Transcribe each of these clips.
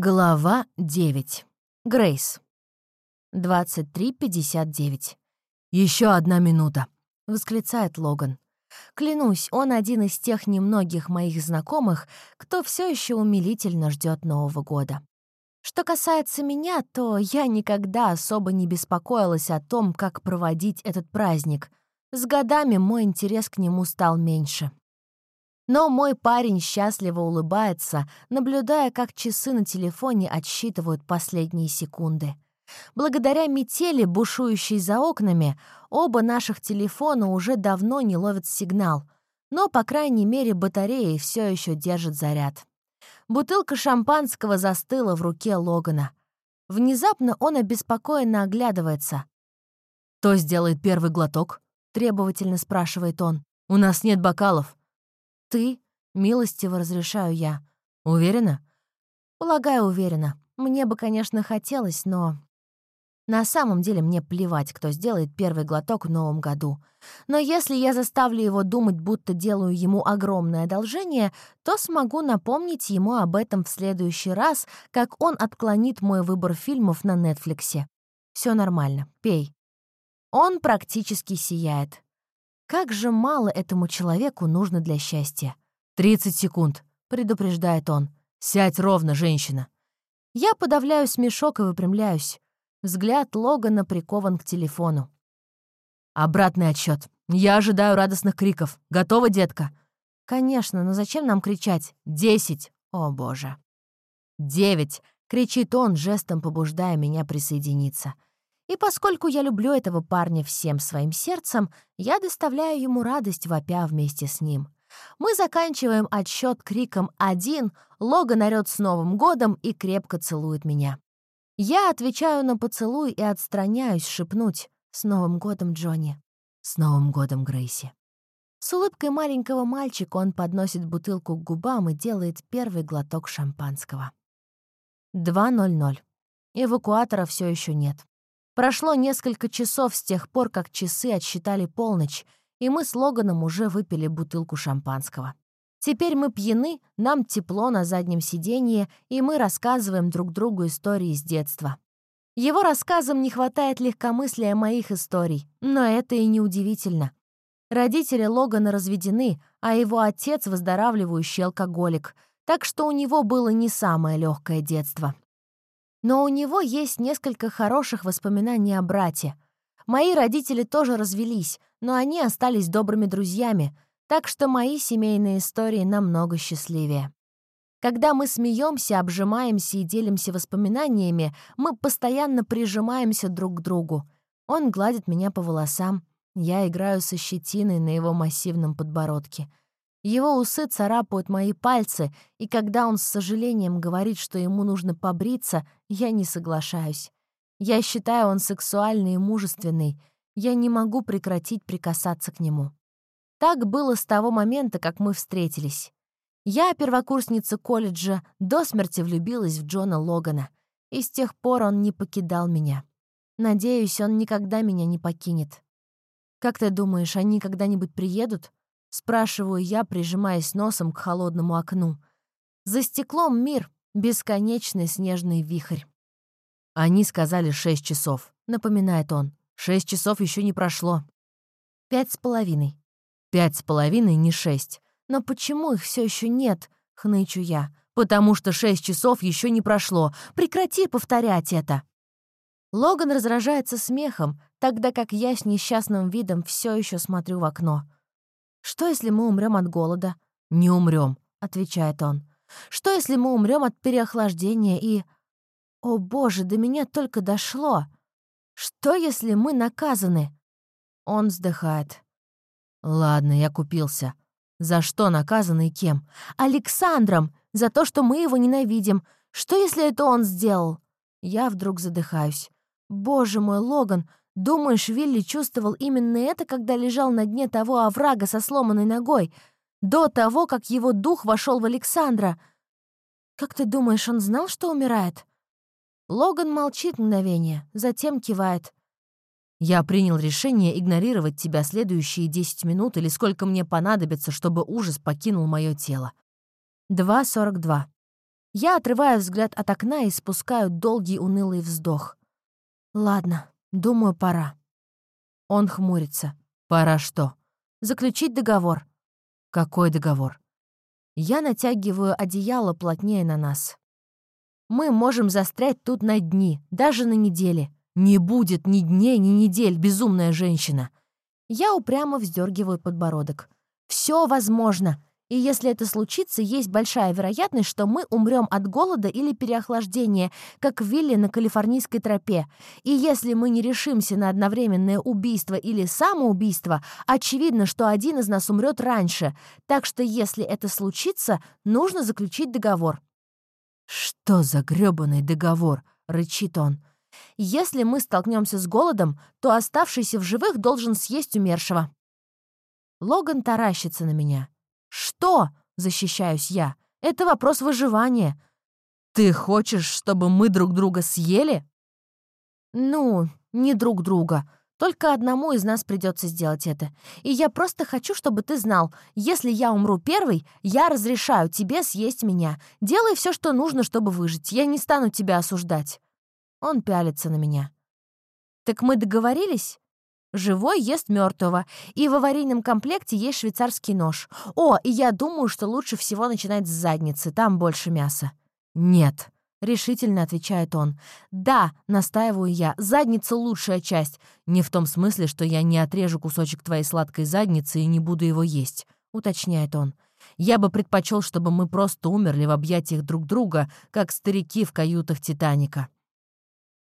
Глава 9. Грейс. 23.59. Еще одна минута», — восклицает Логан. Клянусь, он один из тех немногих моих знакомых, кто все еще умилительно ждет Нового года. Что касается меня, то я никогда особо не беспокоилась о том, как проводить этот праздник. С годами мой интерес к нему стал меньше. Но мой парень счастливо улыбается, наблюдая, как часы на телефоне отсчитывают последние секунды. Благодаря метели, бушующей за окнами, оба наших телефона уже давно не ловят сигнал, но, по крайней мере, батареи все еще держат заряд. Бутылка шампанского застыла в руке Логана. Внезапно он обеспокоенно оглядывается. «Кто сделает первый глоток?» — требовательно спрашивает он. «У нас нет бокалов». «Ты?» — милостиво разрешаю я. «Уверена?» «Полагаю, уверена. Мне бы, конечно, хотелось, но...» На самом деле мне плевать, кто сделает первый глоток в новом году. Но если я заставлю его думать, будто делаю ему огромное одолжение, то смогу напомнить ему об этом в следующий раз, как он отклонит мой выбор фильмов на Нетфликсе. Все нормально, пей. Он практически сияет. Как же мало этому человеку нужно для счастья. «Тридцать секунд», — предупреждает он. «Сядь ровно, женщина». Я подавляю смешок и выпрямляюсь. Взгляд Логана прикован к телефону. «Обратный отсчет. Я ожидаю радостных криков. Готова, детка?» «Конечно, но зачем нам кричать? Десять! О, боже!» «Девять!» — кричит он, жестом побуждая меня присоединиться. И поскольку я люблю этого парня всем своим сердцем, я доставляю ему радость, вопя вместе с ним. Мы заканчиваем отсчет криком «один», Логан орёт с Новым годом и крепко целует меня. Я отвечаю на поцелуй и отстраняюсь шепнуть «С Новым годом, Джонни!» «С Новым годом, Грейси!» С улыбкой маленького мальчика он подносит бутылку к губам и делает первый глоток шампанского. 2.00. Эвакуатора все еще нет. Прошло несколько часов с тех пор, как часы отсчитали полночь, и мы с Логаном уже выпили бутылку шампанского. Теперь мы пьяны, нам тепло на заднем сиденье, и мы рассказываем друг другу истории с детства. Его рассказам не хватает легкомыслия моих историй, но это и не удивительно. Родители Логана разведены, а его отец — выздоравливающий алкоголик, так что у него было не самое легкое детство. Но у него есть несколько хороших воспоминаний о брате. Мои родители тоже развелись, но они остались добрыми друзьями, так что мои семейные истории намного счастливее. Когда мы смеемся, обжимаемся и делимся воспоминаниями, мы постоянно прижимаемся друг к другу. Он гладит меня по волосам, я играю со щетиной на его массивном подбородке — его усы царапают мои пальцы, и когда он с сожалением говорит, что ему нужно побриться, я не соглашаюсь. Я считаю, он сексуальный и мужественный. Я не могу прекратить прикасаться к нему. Так было с того момента, как мы встретились. Я, первокурсница колледжа, до смерти влюбилась в Джона Логана, и с тех пор он не покидал меня. Надеюсь, он никогда меня не покинет. Как ты думаешь, они когда-нибудь приедут? — спрашиваю я, прижимаясь носом к холодному окну. За стеклом мир — бесконечный снежный вихрь. «Они сказали шесть часов», — напоминает он. «Шесть часов еще не прошло». «Пять с половиной». «Пять с половиной, не шесть». «Но почему их все еще нет?» — хнычу я. «Потому что шесть часов еще не прошло. Прекрати повторять это!» Логан раздражается смехом, тогда как я с несчастным видом все еще смотрю в окно. «Что, если мы умрем от голода?» «Не умрем», — отвечает он. «Что, если мы умрем от переохлаждения и...» «О боже, до меня только дошло! Что, если мы наказаны?» Он вздыхает. «Ладно, я купился. За что наказан и кем?» «Александром! За то, что мы его ненавидим. Что, если это он сделал?» Я вдруг задыхаюсь. «Боже мой, Логан, Думаешь, Вилли чувствовал именно это, когда лежал на дне того оврага со сломанной ногой, до того, как его дух вошел в Александра? Как ты думаешь, он знал, что умирает? Логан молчит мгновение, затем кивает. «Я принял решение игнорировать тебя следующие десять минут или сколько мне понадобится, чтобы ужас покинул мое тело». 2.42. Я отрываю взгляд от окна и спускаю долгий унылый вздох. Ладно, думаю, пора. Он хмурится. Пора что? Заключить договор. Какой договор? Я натягиваю одеяло плотнее на нас. Мы можем застрять тут на дни, даже на недели. Не будет ни дней, ни недель, безумная женщина. Я упрямо вздергиваю подбородок. Все возможно. И если это случится, есть большая вероятность, что мы умрем от голода или переохлаждения, как Вилли на калифорнийской тропе. И если мы не решимся на одновременное убийство или самоубийство, очевидно, что один из нас умрет раньше. Так что если это случится, нужно заключить договор. «Что за грёбаный договор?» — рычит он. «Если мы столкнемся с голодом, то оставшийся в живых должен съесть умершего». Логан таращится на меня. «Что?» — защищаюсь я. «Это вопрос выживания». «Ты хочешь, чтобы мы друг друга съели?» «Ну, не друг друга. Только одному из нас придется сделать это. И я просто хочу, чтобы ты знал, если я умру первый, я разрешаю тебе съесть меня. Делай все, что нужно, чтобы выжить. Я не стану тебя осуждать». Он пялится на меня. «Так мы договорились?» Живой ест мертвого, и в аварийном комплекте есть швейцарский нож. О, и я думаю, что лучше всего начинать с задницы, там больше мяса. Нет, — решительно отвечает он. «Да», — настаиваю я, — «задница — лучшая часть». «Не в том смысле, что я не отрежу кусочек твоей сладкой задницы и не буду его есть», — уточняет он. «Я бы предпочел, чтобы мы просто умерли в объятиях друг друга, как старики в каютах «Титаника».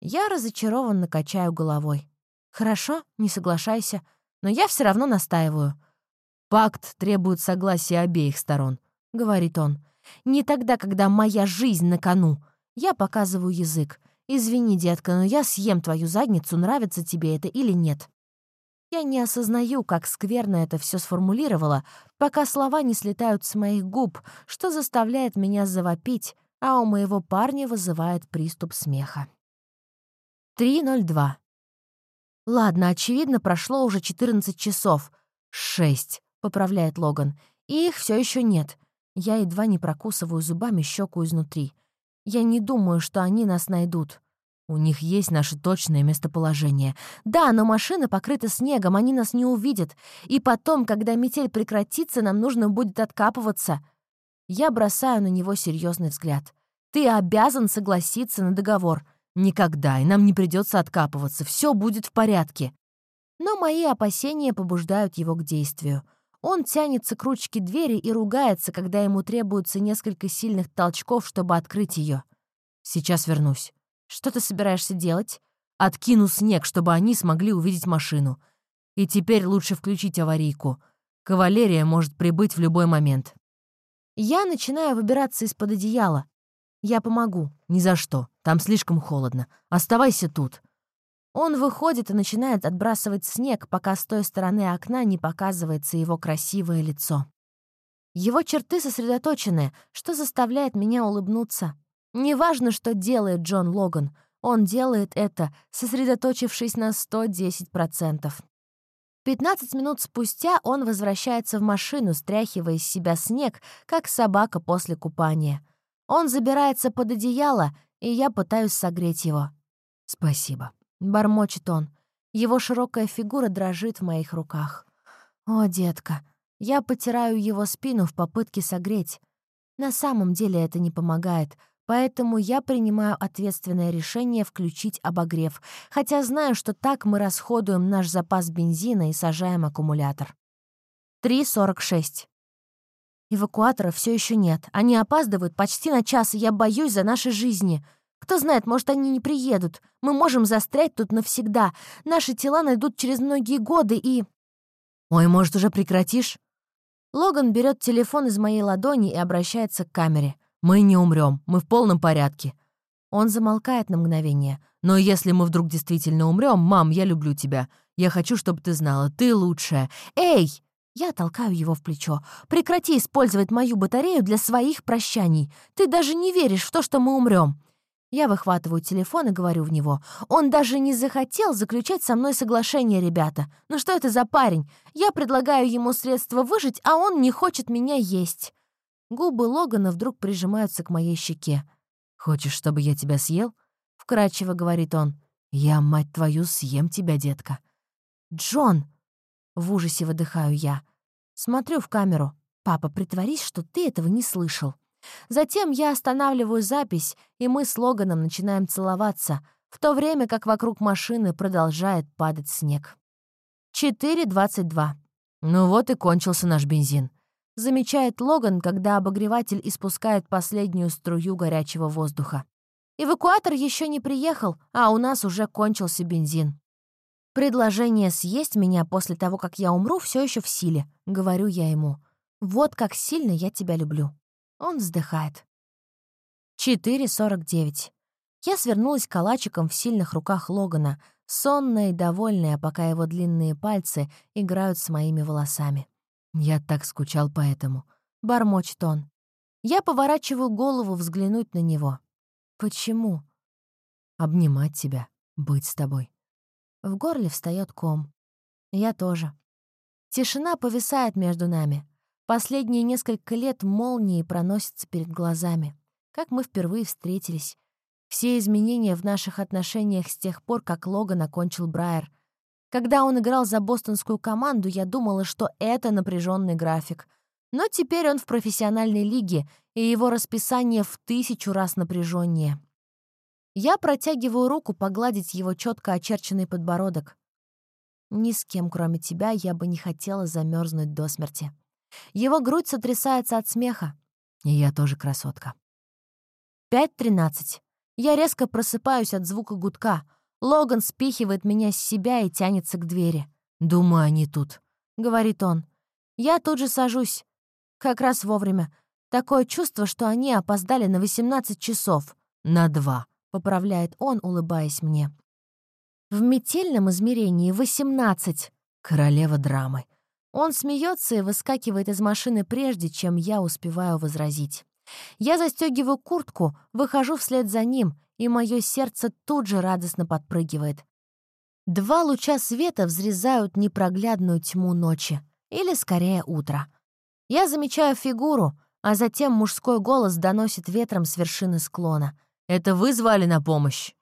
Я разочарованно качаю головой. «Хорошо, не соглашайся, но я все равно настаиваю». «Пакт требует согласия обеих сторон», — говорит он. «Не тогда, когда моя жизнь на кону». Я показываю язык. «Извини, детка, но я съем твою задницу, нравится тебе это или нет». Я не осознаю, как скверно это все сформулировала, пока слова не слетают с моих губ, что заставляет меня завопить, а у моего парня вызывает приступ смеха. 3.02. «Ладно, очевидно, прошло уже 14 часов. Шесть», — поправляет Логан. «И их все еще нет. Я едва не прокусываю зубами щеку изнутри. Я не думаю, что они нас найдут. У них есть наше точное местоположение. Да, но машина покрыта снегом, они нас не увидят. И потом, когда метель прекратится, нам нужно будет откапываться». Я бросаю на него серьезный взгляд. «Ты обязан согласиться на договор. Никогда, и нам не придется откапываться, все будет в порядке. Но мои опасения побуждают его к действию. Он тянется к ручке двери и ругается, когда ему требуется несколько сильных толчков, чтобы открыть ее. Сейчас вернусь. Что ты собираешься делать? Откину снег, чтобы они смогли увидеть машину. И теперь лучше включить аварийку. Кавалерия может прибыть в любой момент. Я начинаю выбираться из-под одеяла. Я помогу. Ни за что. Там слишком холодно. Оставайся тут». Он выходит и начинает отбрасывать снег, пока с той стороны окна не показывается его красивое лицо. Его черты сосредоточены, что заставляет меня улыбнуться. Неважно, что делает Джон Логан, он делает это, сосредоточившись на 110%. 15 минут спустя он возвращается в машину, стряхивая из себя снег, как собака после купания. Он забирается под одеяло, и я пытаюсь согреть его. «Спасибо», — бормочет он. Его широкая фигура дрожит в моих руках. «О, детка!» Я потираю его спину в попытке согреть. На самом деле это не помогает, поэтому я принимаю ответственное решение включить обогрев, хотя знаю, что так мы расходуем наш запас бензина и сажаем аккумулятор. 3.46. Эвакуатора все еще нет. Они опаздывают почти на час, и я боюсь за наши жизни. Кто знает, может, они не приедут. Мы можем застрять тут навсегда. Наши тела найдут через многие годы и... Ой, может, уже прекратишь? Логан берет телефон из моей ладони и обращается к камере. Мы не умрем, мы в полном порядке. Он замолкает на мгновение. Но если мы вдруг действительно умрем, мам, я люблю тебя. Я хочу, чтобы ты знала, ты лучшая. Эй! Я толкаю его в плечо. «Прекрати использовать мою батарею для своих прощаний. Ты даже не веришь в то, что мы умрем. Я выхватываю телефон и говорю в него. «Он даже не захотел заключать со мной соглашение, ребята. Ну что это за парень? Я предлагаю ему средства выжить, а он не хочет меня есть». Губы Логана вдруг прижимаются к моей щеке. «Хочешь, чтобы я тебя съел?» — вкрадчиво говорит он. «Я, мать твою, съем тебя, детка». «Джон!» — в ужасе выдыхаю я. Смотрю в камеру. «Папа, притворись, что ты этого не слышал». Затем я останавливаю запись, и мы с Логаном начинаем целоваться, в то время как вокруг машины продолжает падать снег. 4.22. Ну вот и кончился наш бензин. Замечает Логан, когда обогреватель испускает последнюю струю горячего воздуха. Эвакуатор еще не приехал, а у нас уже кончился бензин. Предложение съесть меня после того, как я умру, все еще в силе, говорю я ему. Вот как сильно я тебя люблю. Он вздыхает. 4.49. Я свернулась калачиком в сильных руках Логана, сонная и довольная, пока его длинные пальцы играют с моими волосами. «Я так скучал по этому», — бормочет он. Я поворачиваю голову взглянуть на него. «Почему?» «Обнимать тебя, быть с тобой». В горле встает ком. Я тоже. Тишина повисает между нами. Последние несколько лет молнии проносятся перед глазами. Как мы впервые встретились. Все изменения в наших отношениях с тех пор, как Логан окончил Брайер. Когда он играл за бостонскую команду, я думала, что это напряженный график. Но теперь он в профессиональной лиге, и его расписание в тысячу раз напряженнее. Я протягиваю руку погладить его четко очерченный подбородок. Ни с кем, кроме тебя, я бы не хотела замерзнуть до смерти. Его грудь сотрясается от смеха. И я тоже красотка. 5.13. Я резко просыпаюсь от звука гудка. Логан спихивает меня с себя и тянется к двери. «Думаю, они тут», — говорит он. Я тут же сажусь. Как раз вовремя. Такое чувство, что они опоздали на 18 часов. «На два», — поправляет он, улыбаясь мне. В метельном измерении 18. Королева драмы. Он смеется и выскакивает из машины прежде, чем я успеваю возразить. Я застегиваю куртку, выхожу вслед за ним, и мое сердце тут же радостно подпрыгивает. Два луча света взрезают непроглядную тьму ночи, или скорее утро. Я замечаю фигуру, а затем мужской голос доносит ветром с вершины склона. «Это вы звали на помощь?»